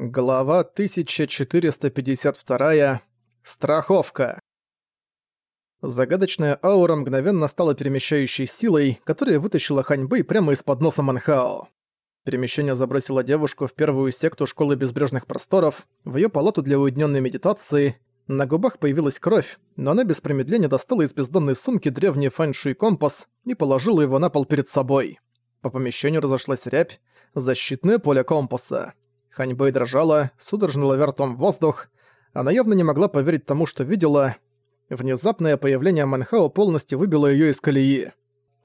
Глава 1452. Страховка. Загадочная аура мгновенно стала перемещающей силой, которая вытащила Ханьбэй прямо из-под носа Манхао. Перемещение забросило девушку в первую секту Школы Безбрежных Просторов, в её палату для уединённой медитации. На губах появилась кровь, но она без промедления достала из бездонной сумки древний фэншуй компас и положила его на пол перед собой. По помещению разошлась рябь, защитное поле компаса. Ханьбэй дрожала, судорожно ловя ртом воздух. Она явно не могла поверить тому, что видела. Внезапное появление Манхао полностью выбило её из колеи.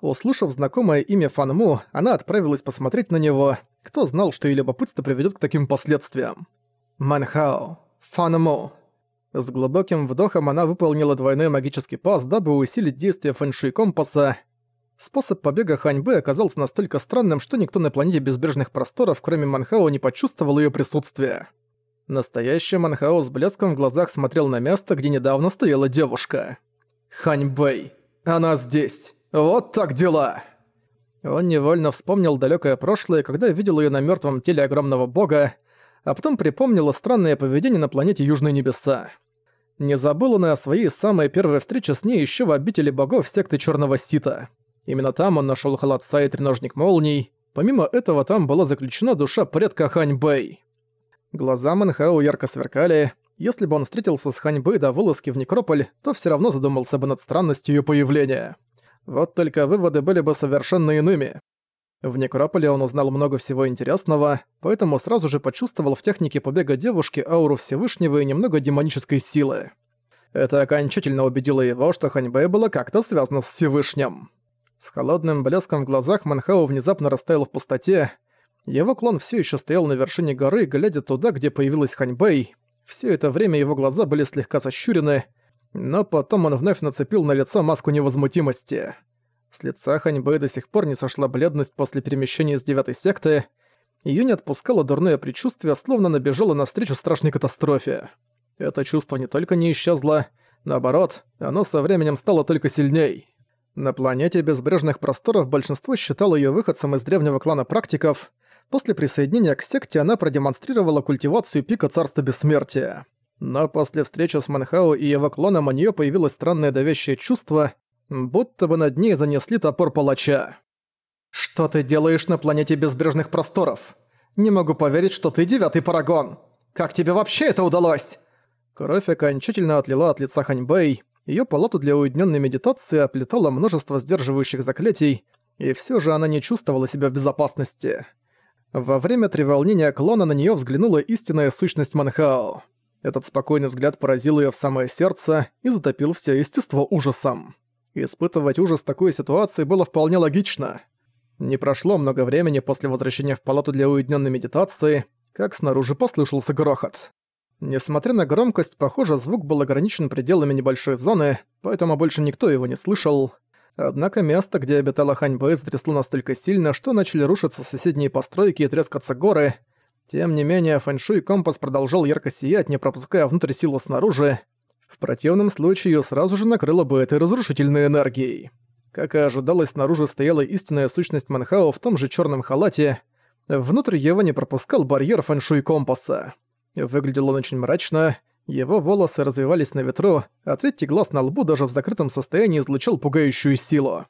Услышав знакомое имя Фанму, она отправилась посмотреть на него. Кто знал, что её любопытство приведёт к таким последствиям? Манхао. Фанму. С глубоким вдохом она выполнила двойной магический пас, дабы усилить действие фэншуй компаса. Способ побега Ханьбы оказался настолько странным, что никто на планете безбрежных просторов, кроме Манхао, не почувствовал ее присутствия. Настоящий Манхао с блеском в глазах смотрел на место, где недавно стояла девушка. Ханьбэй. Она здесь. Вот так дела. Он невольно вспомнил далекое прошлое, когда видел ее на мертвом теле огромного бога, а потом припомнил странное поведение на планете Южные Небеса. Не забыл он и о своей самой первой встрече с ней еще в обители богов секты Черного Сита. Именно там он нашел холодца и треножник молний. Помимо этого там была заключена душа предка Хань Бэй. Глаза Манхао ярко сверкали. Если бы он встретился с Хань Бэй до вылазки в Некрополь, то все равно задумался бы над странностью ее появления. Вот только выводы были бы совершенно иными. В Некрополе он узнал много всего интересного, поэтому сразу же почувствовал в технике побега девушки ауру Всевышнего и немного демонической силы. Это окончательно убедило его, что Ханьбэй была как-то связана с Всевышним. С холодным блеском в глазах Манхау внезапно растаял в пустоте. Его клон все еще стоял на вершине горы, глядя туда, где появилась Ханьбэй. Все это время его глаза были слегка сощурены, но потом он вновь нацепил на лицо маску невозмутимости. С лица Ханьбэй до сих пор не сошла бледность после перемещения из девятой секты. Её не отпускало дурное предчувствие, словно набежало навстречу страшной катастрофе. Это чувство не только не исчезло, наоборот, оно со временем стало только сильней. На планете безбрежных просторов большинство считало её выходцем из древнего клана практиков. После присоединения к секте она продемонстрировала культивацию пика Царства Бессмертия. Но после встречи с Манхао и его клоном у неё появилось странное давящее чувство, будто бы над ней занесли топор палача. «Что ты делаешь на планете безбрежных просторов? Не могу поверить, что ты девятый парагон! Как тебе вообще это удалось?» Кровь окончательно отлила от лица Ханьбэй, Её палату для уединённой медитации оплетало множество сдерживающих заклятий, и всё же она не чувствовала себя в безопасности. Во время треволнения клона на неё взглянула истинная сущность Манхао. Этот спокойный взгляд поразил её в самое сердце и затопил всё естество ужасом. Испытывать ужас такой ситуации было вполне логично. Не прошло много времени после возвращения в палату для уединённой медитации, как снаружи послышался грохот. Несмотря на громкость, похоже, звук был ограничен пределами небольшой зоны, поэтому больше никто его не слышал. Однако место, где обитала Ханьбэ, затрясло настолько сильно, что начали рушиться соседние постройки и трескаться горы. Тем не менее, фэншуй компас продолжал ярко сиять, не пропуская внутрь силу снаружи. В противном случае её сразу же накрыло бы этой разрушительной энергией. Как и ожидалось, снаружи стояла истинная сущность Манхао в том же чёрном халате. Внутрь его не пропускал барьер фэншуй компаса. Выглядел он очень мрачно, его волосы развивались на ветру, а третий глаз на лбу даже в закрытом состоянии излучал пугающую силу.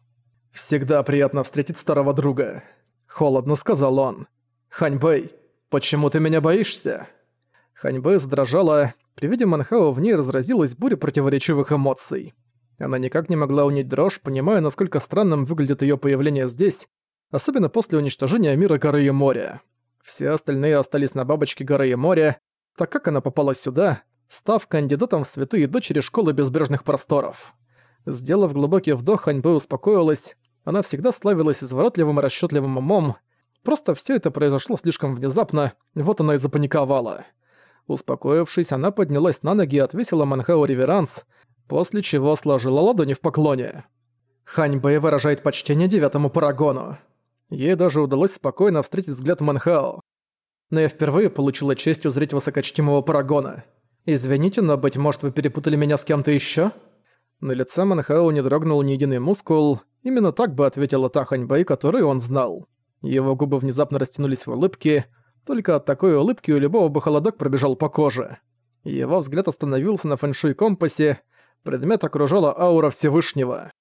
«Всегда приятно встретить старого друга», — холодно сказал он. «Ханьбэй, почему ты меня боишься?» Ханьбэй задрожала, при виде Манхао в ней разразилась буря противоречивых эмоций. Она никак не могла унять дрожь, понимая, насколько странным выглядит её появление здесь, особенно после уничтожения мира горы и моря. Все остальные остались на бабочке горы и моря, так как она попала сюда, став кандидатом в святые дочери школы безбрежных просторов. Сделав глубокий вдох, Ханьбэ успокоилась. Она всегда славилась изворотливым и расчетливым умом. Просто все это произошло слишком внезапно, вот она и запаниковала. Успокоившись, она поднялась на ноги и отвесила Манхао реверанс, после чего сложила ладони в поклоне. Ханьбэй выражает почтение девятому парагону. Ей даже удалось спокойно встретить взгляд Манхао но я впервые получила честь узреть высокочтимого парагона. Извините, но, быть может, вы перепутали меня с кем-то ещё?» На лице Манхао не дрогнул ни единый мускул, именно так бы ответила та Ханьбэй, которую он знал. Его губы внезапно растянулись в улыбке, Только от такой улыбки у любого бы холодок пробежал по коже. Его взгляд остановился на фэншуй компасе, предмет окружала аура Всевышнего.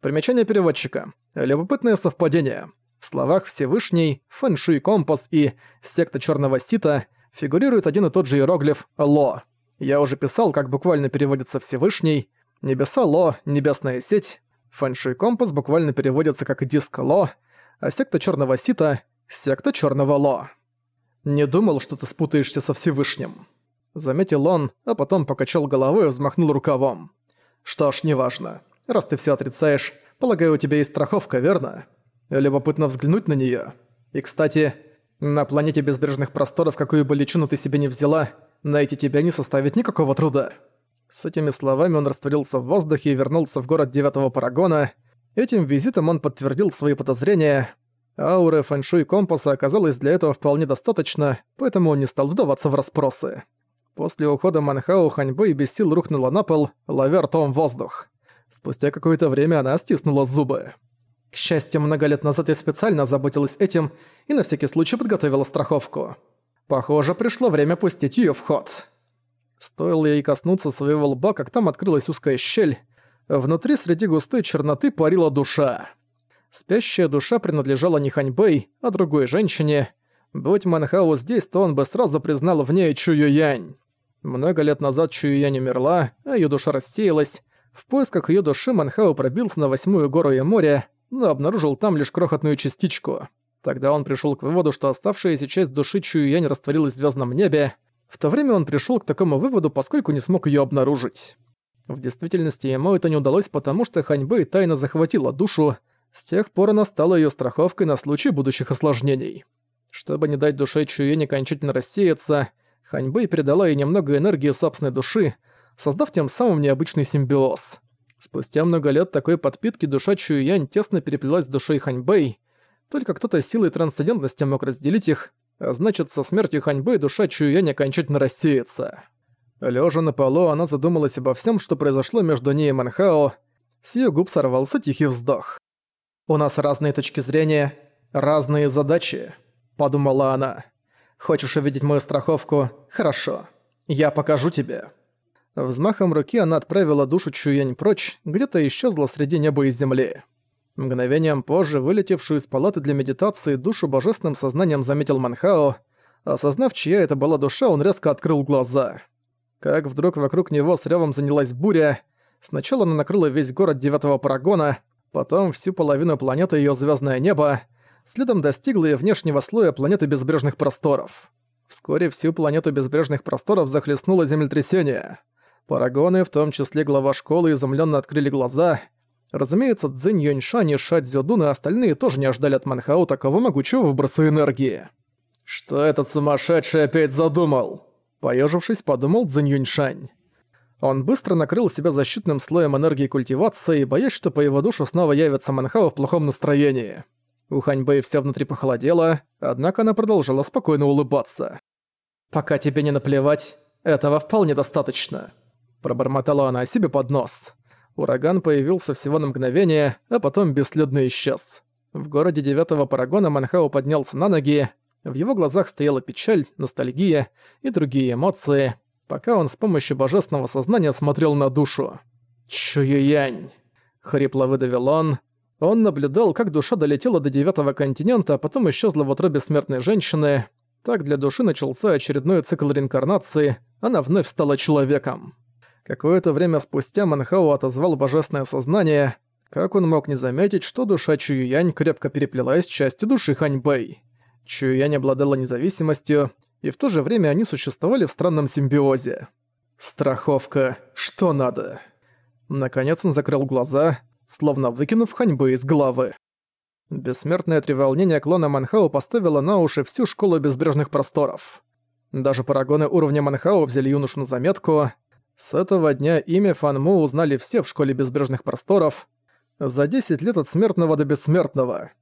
Примечание переводчика. Любопытное совпадение. В словах «Всевышний», «Фэншуй компас» и «Секта Черного Сита» фигурирует один и тот же иероглиф «Ло». Я уже писал, как буквально переводится «Всевышний», «Небеса Ло», «Небесная сеть», «Фэншуй компас» буквально переводится как «Диск Ло», а «Секта Черного Сита» — «Секта Черного Ло». «Не думал, что ты спутаешься со Всевышним», — заметил он, а потом покачал головой и взмахнул рукавом. «Что ж, неважно. Раз ты все отрицаешь, полагаю, у тебя есть страховка, верно?» Любопытно взглянуть на неё. И, кстати, на планете безбрежных просторов, какую бы личину ты себе не взяла, найти тебя не составит никакого труда». С этими словами он растворился в воздухе и вернулся в город Девятого Парагона. Этим визитом он подтвердил свои подозрения. Ауры фэншуй компаса оказалось для этого вполне достаточно, поэтому он не стал вдаваться в расспросы. После ухода Манхау Ханьбэй без сил рухнула на пол, ловя ртом воздух. Спустя какое-то время она стиснула зубы. К счастью, много лет назад я специально заботилась этим и на всякий случай подготовила страховку. Похоже, пришло время пустить её в ход. Стоило ей коснуться своего лба, как там открылась узкая щель. Внутри среди густой черноты парила душа. Спящая душа принадлежала не Ханьбэй, а другой женщине. Будь Манхау здесь, то он бы сразу признал в ней Чую Янь. Много лет назад Чую Янь умерла, а её душа рассеялась. В поисках её души Манхау пробился на восьмую гору и море, но обнаружил там лишь крохотную частичку. Тогда он пришел к выводу, что оставшаяся часть души Чуюянь растворилась в звездном небе. В то время он пришел к такому выводу, поскольку не смог ее обнаружить. В действительности ему это не удалось, потому что Ханьбэй тайно захватила душу, с тех пор она стала ее страховкой на случай будущих осложнений. Чтобы не дать душе Чуюнь окончательно рассеяться, Ханьбэй передала ей немного энергии собственной души, создав тем самым необычный симбиоз. Спустя много лет такой подпитки душа Чуюянь тесно переплелась с душой Ханьбэй. Только кто-то силой трансцендентности мог разделить их, а значит, со смертью Ханьбэй душа Чуюянь окончательно рассеется. Лежа на полу, она задумалась обо всем, что произошло между ней и Манхао. С её губ сорвался тихий вздох. «У нас разные точки зрения, разные задачи», — подумала она. «Хочешь увидеть мою страховку? Хорошо. Я покажу тебе». Взмахом руки она отправила душу Чуянь прочь, где-то исчезла среди неба и земли. Мгновением позже, вылетевшую из палаты для медитации, душу божественным сознанием заметил Манхао. Осознав, чья это была душа, он резко открыл глаза. Как вдруг вокруг него с ревом занялась буря. Сначала она накрыла весь город Девятого Парагона, потом всю половину планеты и её звёздное небо, следом достигла и внешнего слоя планеты Безбрежных Просторов. Вскоре всю планету Безбрежных Просторов захлестнуло землетрясение. Парагоны, в том числе глава школы, изумленно открыли глаза. Разумеется, Цзинь Юньшань и Ша Цзюдун и остальные тоже не ожидали от Манхао такого могучего выброса энергии. «Что этот сумасшедший опять задумал?» Поежившись, подумал Цзинь Юньшань. Он быстро накрыл себя защитным слоем энергии культивации, боясь, что по его душу снова явится Манхао в плохом настроении. У Ханьбэй вся внутри похолодела, однако она продолжала спокойно улыбаться. «Пока тебе не наплевать, этого вполне достаточно». Пробормотала она себе под нос. Ураган появился всего на мгновение, а потом бесследно исчез. В городе девятого парагона Манхау поднялся на ноги. В его глазах стояла печаль, ностальгия и другие эмоции, пока он с помощью божественного сознания смотрел на душу. «Чуюянь!» — хрипло выдавил он. Он наблюдал, как душа долетела до девятого континента, а потом исчезла в утробе смертной женщины. Так для души начался очередной цикл реинкарнации, она вновь стала человеком. Какое-то время спустя Манхао отозвал божественное сознание. Как он мог не заметить, что душа Чуюянь крепко переплелась с частью души Ханьбэй? Чуюянь обладала независимостью, и в то же время они существовали в странном симбиозе. Страховка. Что надо? Наконец он закрыл глаза, словно выкинув Ханьбэй из головы. Бессмертное треволнение клона Манхао поставило на уши всю школу безбрежных просторов. Даже парагоны уровня Манхао взяли юношу на заметку, с этого дня имя Фанму узнали все в Школе Безбрежных Просторов за 10 лет от смертного до бессмертного.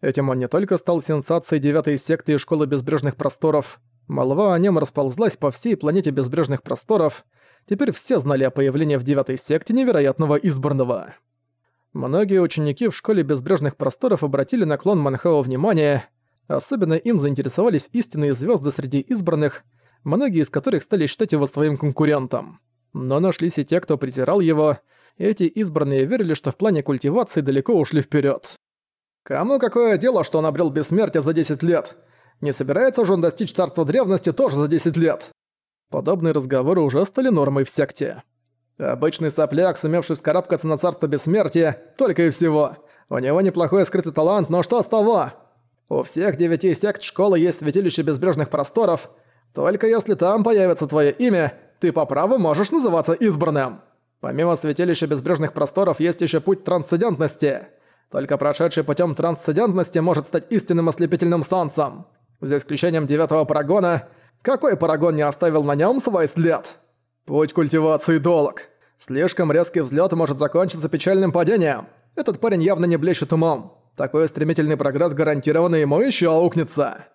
Этим он не только стал сенсацией девятой секты и Школы Безбрежных Просторов, молва о нем расползлась по всей планете Безбрежных Просторов, теперь все знали о появлении в девятой секте невероятного избранного. Многие ученики в Школе Безбрежных Просторов обратили на клон Манхао внимание, Особенно им заинтересовались истинные звезды среди избранных, многие из которых стали считать его своим конкурентом. Но нашлись и те, кто презирал его, эти избранные верили, что в плане культивации далеко ушли вперед. Кому какое дело, что он обрел бессмертие за 10 лет? Не собирается же он достичь царства древности тоже за 10 лет? Подобные разговоры уже стали нормой в секте. Обычный сопляк, сумевший вскарабкаться на царство бессмертия, только и всего. У него неплохой скрытый талант, но что с того? У всех девяти сект школы есть святилище безбрежных просторов. Только если там появится твое имя, ты по праву можешь называться избранным. Помимо святилища безбрежных просторов есть еще путь трансцендентности. Только прошедший путем трансцендентности может стать истинным ослепительным солнцем. За исключением девятого парагона, какой парагон не оставил на нем свой след? Путь культивации долг. Слишком резкий взлет может закончиться печальным падением. Этот парень явно не блещет умом. Такой стремительный прогресс гарантированно ему еще аукнется.